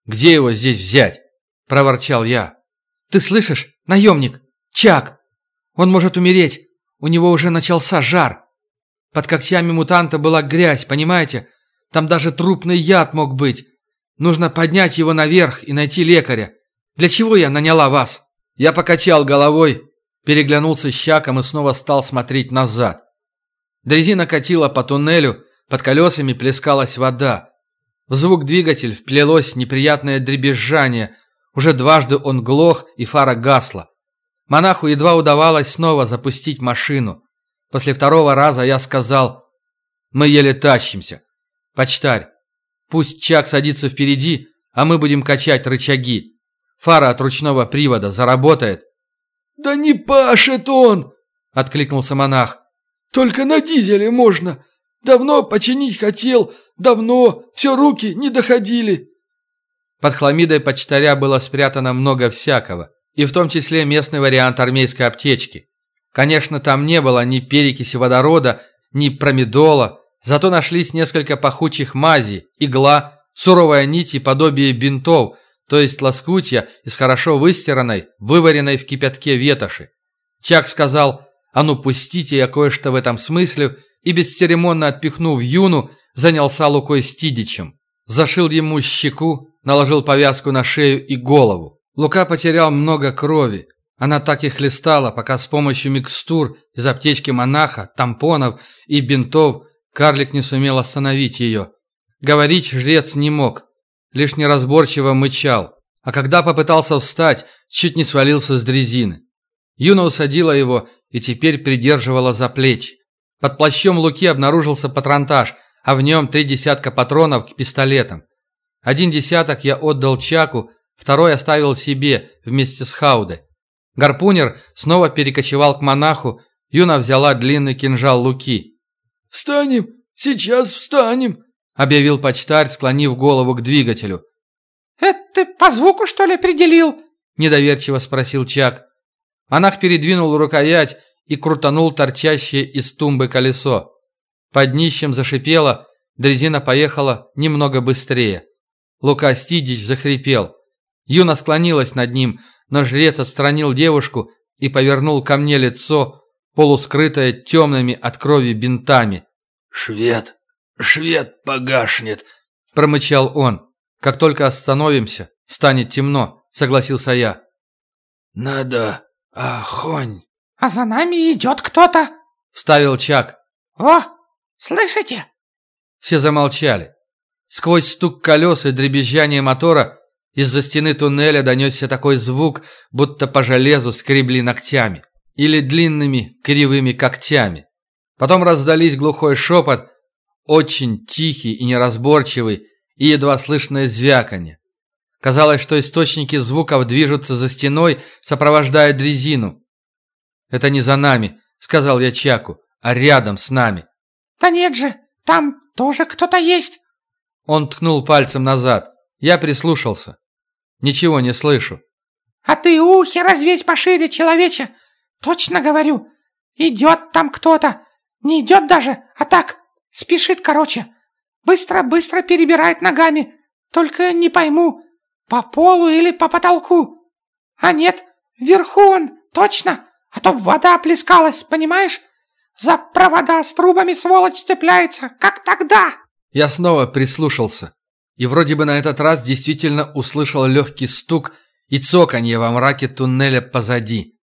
Speaker 1: «Где его здесь взять?» – проворчал я. «Ты слышишь, наемник? Чак! Он может умереть. У него уже начался жар. Под когтями мутанта была грязь, понимаете? Там даже трупный яд мог быть. Нужно поднять его наверх и найти лекаря. Для чего я наняла вас?» Я покачал головой, переглянулся с Чаком и снова стал смотреть назад. Дрезина катила по туннелю, под колесами плескалась вода. В звук двигатель вплелось неприятное дребезжание. Уже дважды он глох, и фара гасла. Монаху едва удавалось снова запустить машину. После второго раза я сказал, «Мы еле тащимся. Почтарь, пусть Чак садится впереди, а мы будем качать рычаги. Фара от ручного привода заработает».
Speaker 2: «Да не пашет он!» — откликнулся монах. «Только на дизеле можно. Давно починить хотел, давно, все руки не доходили».
Speaker 1: Под хламидой почтаря было спрятано много всякого, и в том числе местный вариант армейской аптечки. Конечно, там не было ни перекиси водорода, ни промедола, зато нашлись несколько пахучих мазей, игла, суровая нить и подобие бинтов, то есть лоскутья из хорошо выстиранной, вываренной в кипятке ветоши. Чак сказал, а ну пустите, я кое-что в этом смысле, и бесцеремонно отпихнув Юну, занялся Лукой Стидичем. Зашил ему щеку, наложил повязку на шею и голову. Лука потерял много крови. Она так и хлестала, пока с помощью микстур из аптечки монаха, тампонов и бинтов карлик не сумел остановить ее. Говорить жрец не мог, лишь неразборчиво мычал, а когда попытался встать, чуть не свалился с дрезины. Юна усадила его и теперь придерживала за плечи. Под плащом Луки обнаружился патронтаж, а в нем три десятка патронов к пистолетам. Один десяток я отдал Чаку, второй оставил себе вместе с Хаудой. Гарпунер снова перекочевал к монаху, Юна взяла длинный кинжал Луки.
Speaker 2: «Встанем! Сейчас встанем!» — объявил почтарь, склонив голову к двигателю.
Speaker 3: «Это ты по звуку, что ли, определил?»
Speaker 1: — недоверчиво спросил Чак. Монах передвинул рукоять и крутанул торчащее из тумбы колесо. Под днищем зашипело, дрезина поехала немного быстрее. Лука Стидич захрипел. Юна склонилась над ним, но жрец отстранил девушку и повернул ко мне лицо, полускрытое темными от крови бинтами.
Speaker 4: «Швед! Швед погашнет!»
Speaker 1: – промычал он. «Как только остановимся, станет темно», – согласился я.
Speaker 4: «Надо ахонь!»
Speaker 3: «А за нами идет кто-то!»
Speaker 1: – вставил Чак.
Speaker 3: «О, слышите?»
Speaker 1: Все замолчали. Сквозь стук колес и дребезжание мотора из-за стены туннеля донесся такой звук, будто по железу скребли ногтями. Или длинными кривыми когтями. Потом раздались глухой шепот, очень тихий и неразборчивый, и едва слышное звяканье. Казалось, что источники звуков движутся за стеной, сопровождая дрезину. «Это не за нами», — сказал я Чаку, — «а рядом с нами».
Speaker 3: «Да нет же, там тоже кто-то есть».
Speaker 1: Он ткнул пальцем назад. Я прислушался. Ничего не слышу.
Speaker 3: «А ты ухи развесь пошире, человече! Точно говорю! Идет там кто-то! Не идет даже, а так, спешит короче! Быстро-быстро перебирает ногами! Только не пойму, по полу или по потолку! А нет, вверху он, точно! А то вода плескалась, понимаешь? За провода с трубами сволочь цепляется, как тогда!»
Speaker 1: Я снова прислушался и вроде бы на этот раз действительно услышал легкий стук и цоканье во мраке туннеля позади.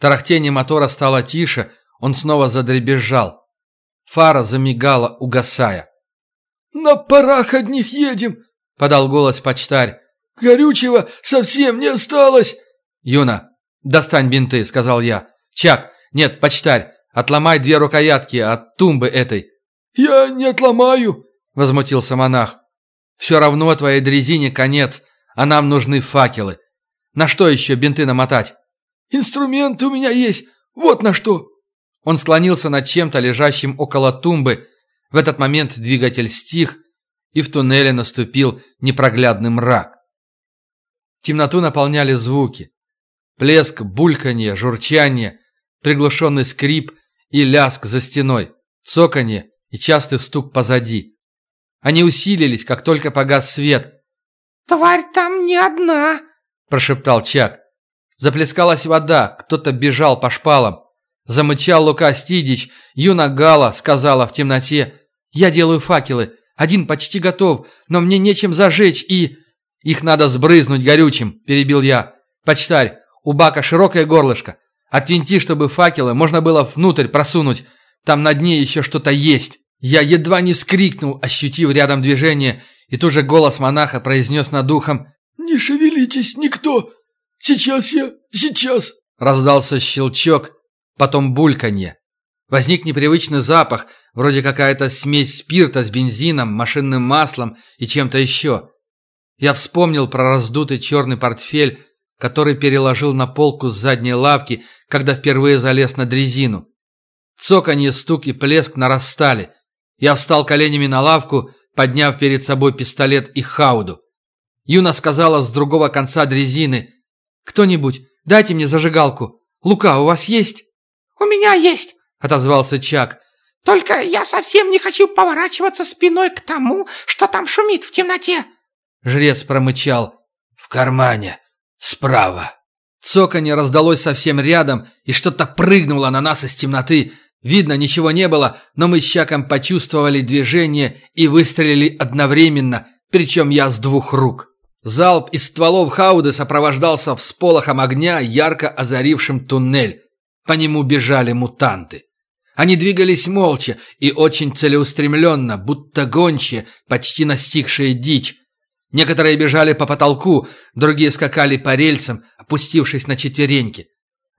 Speaker 1: Тарахтение мотора стало тише, он снова задребезжал. Фара замигала, угасая.
Speaker 2: «На парах одних едем!» — подал голос почтарь. «Горючего совсем не осталось!»
Speaker 1: «Юна, достань бинты», — сказал я. «Чак, нет, почтарь, отломай две рукоятки от тумбы этой».
Speaker 2: «Я не отломаю», —
Speaker 1: возмутился монах. Все равно твоей дрезине конец, а нам нужны факелы. На что еще бинты намотать?
Speaker 2: Инструмент у меня есть, вот на что.
Speaker 1: Он склонился над чем-то, лежащим около тумбы. В этот момент двигатель стих, и в туннеле наступил непроглядный мрак. Темноту наполняли звуки. Плеск, бульканье, журчание, приглушенный скрип и ляск за стеной, цоканье и частый стук позади. Они усилились, как только погас свет.
Speaker 3: «Тварь там не одна», –
Speaker 1: прошептал Чак. Заплескалась вода, кто-то бежал по шпалам. Замычал Лука Стидич, Юна Гала сказала в темноте. «Я делаю факелы. Один почти готов, но мне нечем зажечь и...» «Их надо сбрызнуть горючим», – перебил я. «Почтарь, у бака широкое горлышко. Отвинти, чтобы факелы можно было внутрь просунуть. Там на дне еще что-то есть». Я едва не вскрикнул, ощутив рядом движение, и тут же голос монаха произнес над духом
Speaker 2: «Не шевелитесь, никто! Сейчас я, сейчас!»
Speaker 1: Раздался щелчок, потом бульканье. Возник непривычный запах, вроде какая-то смесь спирта с бензином, машинным маслом и чем-то еще. Я вспомнил про раздутый черный портфель, который переложил на полку с задней лавки, когда впервые залез на дрезину. Цоканье, стук и плеск нарастали. Я встал коленями на лавку, подняв перед собой пистолет и хауду. Юна сказала с другого конца дрезины. «Кто-нибудь, дайте мне зажигалку. Лука, у вас есть?»
Speaker 3: «У меня есть», —
Speaker 1: отозвался Чак.
Speaker 3: «Только я совсем не хочу поворачиваться спиной к тому, что там шумит в темноте».
Speaker 1: Жрец промычал.
Speaker 4: «В кармане. Справа».
Speaker 1: Цоканье раздалось совсем рядом, и что-то прыгнуло на нас из темноты. Видно, ничего не было, но мы с Чаком почувствовали движение и выстрелили одновременно, причем я с двух рук. Залп из стволов Хауды сопровождался всполохом огня, ярко озарившим туннель. По нему бежали мутанты. Они двигались молча и очень целеустремленно, будто гончие, почти настигшие дичь. Некоторые бежали по потолку, другие скакали по рельсам, опустившись на четвереньки.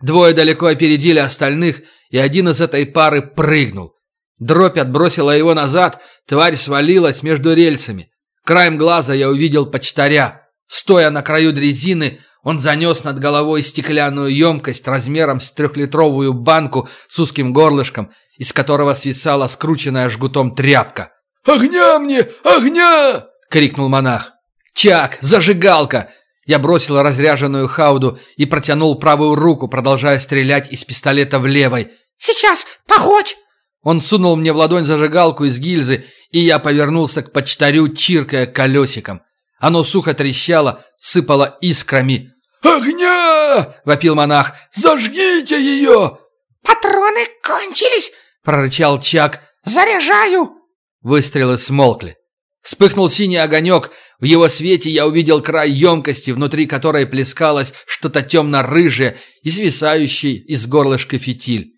Speaker 1: Двое далеко опередили остальных, и один из этой пары прыгнул. Дробь отбросила его назад, тварь свалилась между рельсами. Краем глаза я увидел почтаря. Стоя на краю дрезины, он занес над головой стеклянную емкость размером с трехлитровую банку с узким горлышком, из которого свисала скрученная жгутом тряпка.
Speaker 2: «Огня мне! Огня!»
Speaker 1: — крикнул монах. «Чак! Зажигалка!» Я бросил разряженную хауду и протянул правую руку, продолжая стрелять из пистолета в левой.
Speaker 3: «Сейчас! Погодь!»
Speaker 1: Он сунул мне в ладонь зажигалку из гильзы, и я повернулся к почтарю, чиркая колесиком. Оно сухо трещало, сыпало искрами.
Speaker 2: «Огня!»
Speaker 1: — вопил монах.
Speaker 2: «Зажгите ее!»
Speaker 3: «Патроны кончились!»
Speaker 1: — прорычал Чак.
Speaker 3: «Заряжаю!»
Speaker 1: Выстрелы смолкли. Вспыхнул синий огонек. В его свете я увидел край емкости, внутри которой плескалось что-то темно-рыжее и свисающий из горлышка фитиль.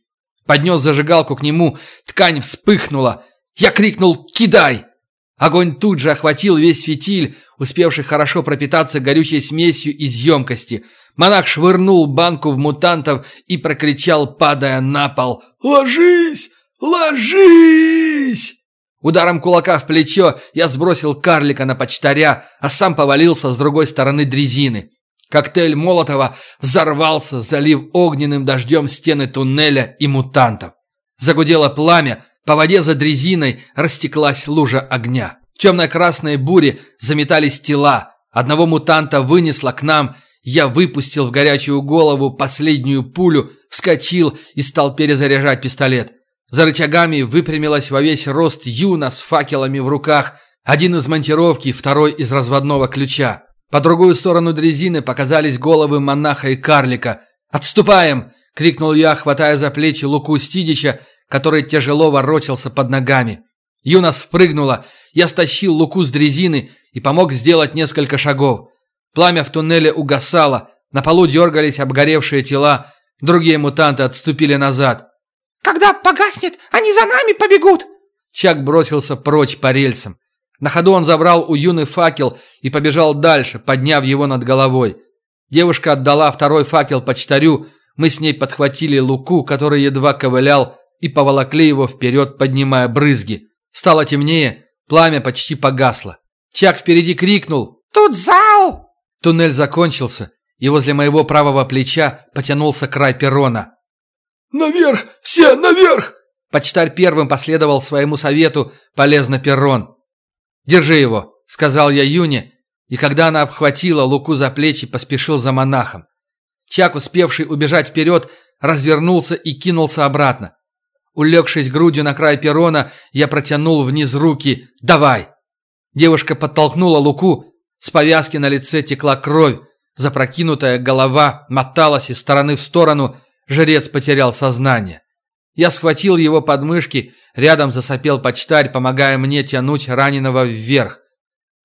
Speaker 1: Поднес зажигалку к нему, ткань вспыхнула. Я крикнул «Кидай!». Огонь тут же охватил весь фитиль, успевший хорошо пропитаться горючей смесью из емкости. Монах швырнул банку в мутантов и прокричал, падая на пол
Speaker 2: «Ложись! Ложись!».
Speaker 1: Ударом кулака в плечо я сбросил карлика на почтаря, а сам повалился с другой стороны дрезины. Коктейль Молотова взорвался, залив огненным дождем стены туннеля и мутантов. Загудело пламя, по воде за дрезиной растеклась лужа огня. В темной красной буре заметались тела. Одного мутанта вынесло к нам. Я выпустил в горячую голову последнюю пулю, вскочил и стал перезаряжать пистолет. За рычагами выпрямилась во весь рост Юна с факелами в руках, один из монтировки, второй из разводного ключа. По другую сторону дрезины показались головы монаха и карлика. «Отступаем!» — крикнул я, хватая за плечи Луку Стидича, который тяжело ворочался под ногами. Юна спрыгнула, я стащил Луку с дрезины и помог сделать несколько шагов. Пламя в туннеле угасало, на полу дергались обгоревшие тела, другие мутанты отступили назад.
Speaker 3: Когда погаснет, они за нами побегут!»
Speaker 1: Чак бросился прочь по рельсам. На ходу он забрал у Юны факел и побежал дальше, подняв его над головой. Девушка отдала второй факел почтарю, мы с ней подхватили Луку, который едва ковылял, и поволокли его вперед, поднимая брызги. Стало темнее, пламя почти погасло. Чак впереди крикнул
Speaker 3: «Тут зал!»
Speaker 1: Туннель закончился, и возле моего правого плеча потянулся край перрона.
Speaker 2: «Наверх! Все наверх!»
Speaker 1: Почтарь первым последовал своему совету, полез на перрон. «Держи его», — сказал я Юне, и когда она обхватила Луку за плечи, поспешил за монахом. Чак, успевший убежать вперед, развернулся и кинулся обратно. Улегшись грудью на край перрона, я протянул вниз руки «Давай!». Девушка подтолкнула Луку, с повязки на лице текла кровь, запрокинутая голова моталась из стороны в сторону, жрец потерял сознание. Я схватил его подмышки, рядом засопел почтарь, помогая мне тянуть раненого вверх.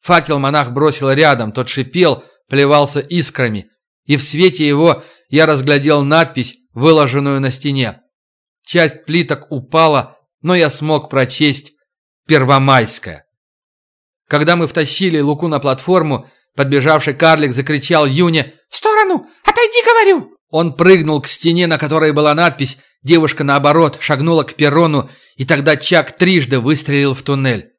Speaker 1: Факел монах бросил рядом, тот шипел, плевался искрами, и в свете его я разглядел надпись, выложенную на стене. Часть плиток упала, но я смог прочесть «Первомайская». Когда мы втащили Луку на платформу, подбежавший карлик закричал Юне
Speaker 3: «В сторону! Отойди, говорю!»
Speaker 1: Он прыгнул к стене, на которой была надпись, девушка, наоборот, шагнула к перрону, и тогда Чак трижды выстрелил в туннель.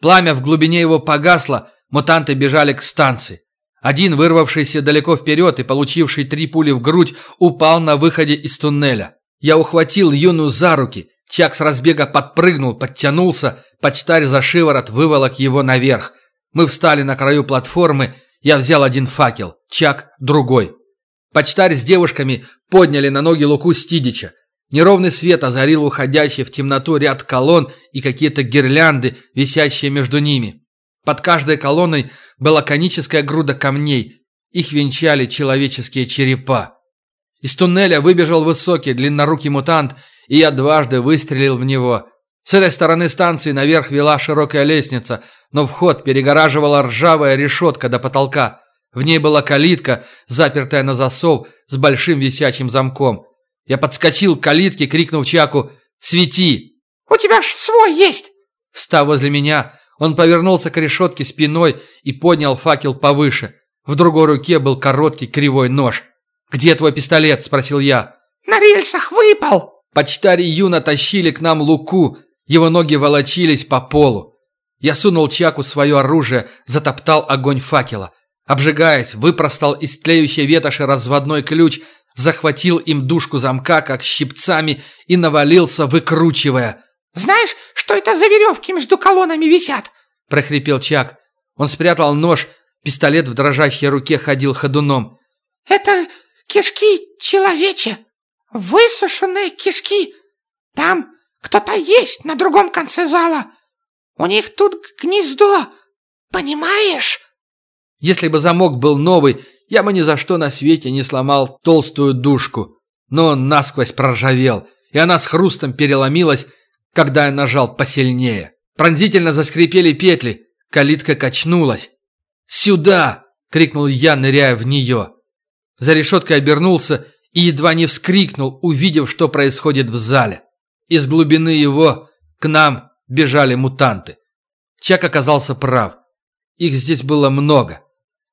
Speaker 1: Пламя в глубине его погасло, мутанты бежали к станции. Один, вырвавшийся далеко вперед и получивший три пули в грудь, упал на выходе из туннеля. Я ухватил Юну за руки. Чак с разбега подпрыгнул, подтянулся. Почтарь за шиворот выволок его наверх. Мы встали на краю платформы. Я взял один факел, Чак – другой. Почтарь с девушками подняли на ноги Луку Стидича. Неровный свет озарил уходящий в темноту ряд колонн и какие-то гирлянды, висящие между ними. Под каждой колонной была коническая груда камней. Их венчали человеческие черепа. Из туннеля выбежал высокий, длиннорукий мутант, и я дважды выстрелил в него. С этой стороны станции наверх вела широкая лестница, но вход перегораживала ржавая решетка до потолка. В ней была калитка, запертая на засов, с большим висячим замком. Я подскочил к калитке, крикнув Чаку «Свети!»
Speaker 3: «У тебя ж свой есть!»
Speaker 1: Встав возле меня, он повернулся к решетке спиной и поднял факел повыше. В другой руке был короткий кривой нож. «Где твой пистолет?» – спросил я.
Speaker 3: «На рельсах выпал!»
Speaker 1: Почтарь Юна тащили к нам луку. Его ноги волочились по полу. Я сунул Чаку свое оружие, затоптал огонь факела. Обжигаясь, выпростал из тлеющей ветоши разводной ключ, захватил им дужку замка, как щипцами, и навалился, выкручивая.
Speaker 3: «Знаешь, что это за веревки между колоннами висят?»
Speaker 1: – прохрипел Чак. Он спрятал нож, пистолет в дрожащей руке ходил ходуном.
Speaker 3: «Это кишки человече, высушенные кишки. Там кто-то есть на другом конце зала. У них тут гнездо, понимаешь?»
Speaker 1: Если бы замок был новый, я бы ни за что на свете не сломал толстую дужку. Но он насквозь проржавел, и она с хрустом переломилась, когда я нажал посильнее. Пронзительно заскрипели петли, калитка качнулась. «Сюда!» — крикнул я, ныряя в нее. За решеткой обернулся и едва не вскрикнул, увидев, что происходит в зале. Из глубины его к нам бежали мутанты. Чак оказался прав. Их здесь было много.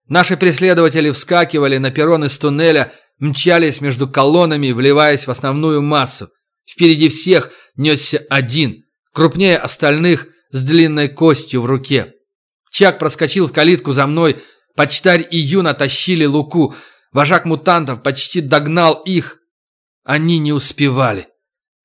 Speaker 1: Наши преследователи вскакивали на перрон из туннеля, мчались между колоннами, вливаясь в основную массу. Впереди всех несся один, крупнее остальных, с длинной костью в руке. Чак проскочил в калитку за мной, почтарь и Юна тащили луку, Вожак мутантов почти догнал их. Они не успевали.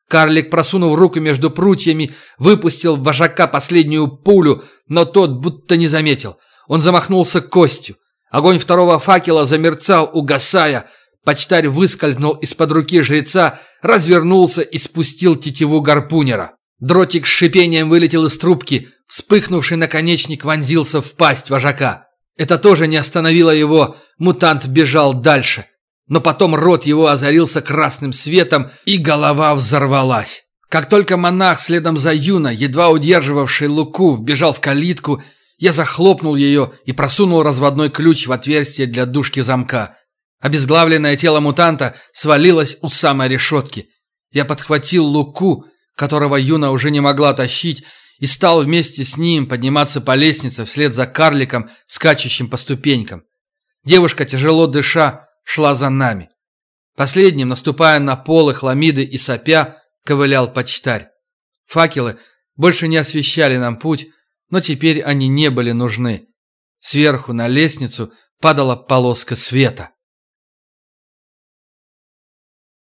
Speaker 1: Карлик, просунув руку между прутьями, выпустил в вожака последнюю пулю, но тот будто не заметил. Он замахнулся костью. Огонь второго факела замерцал, угасая. Почтарь выскользнул из-под руки жреца, развернулся и спустил тетиву гарпунера. Дротик с шипением вылетел из трубки, вспыхнувший наконечник вонзился в пасть вожака. Это тоже не остановило его, мутант бежал дальше. Но потом рот его озарился красным светом, и голова взорвалась. Как только монах следом за Юна, едва удерживавший Луку, вбежал в калитку, я захлопнул ее и просунул разводной ключ в отверстие для дужки замка. Обезглавленное тело мутанта свалилось у самой решетки. Я подхватил Луку, которого Юна уже не могла тащить, и стал вместе с ним подниматься по лестнице вслед за карликом, скачущим по ступенькам. Девушка, тяжело дыша, шла за нами. Последним, наступая на полы хламиды и сопя, ковылял почтарь. Факелы больше не освещали нам путь, но теперь они не были нужны. Сверху на лестницу падала полоска света.